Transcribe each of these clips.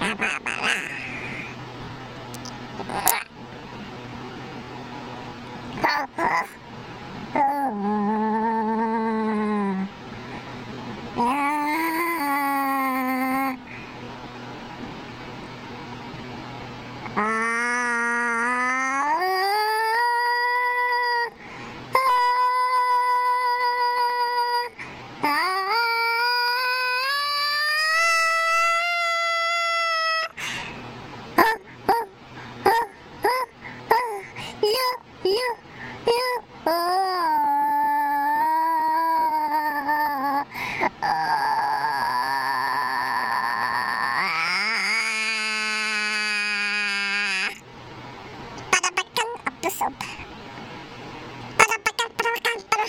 Ba ba ba ba. Ah. Kappa episode. Para para para para para.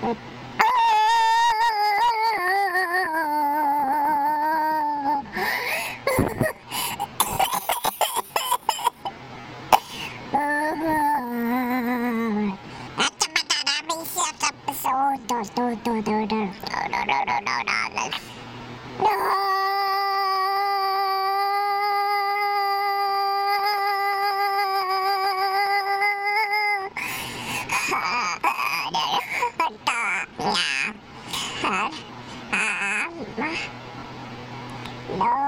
At the No.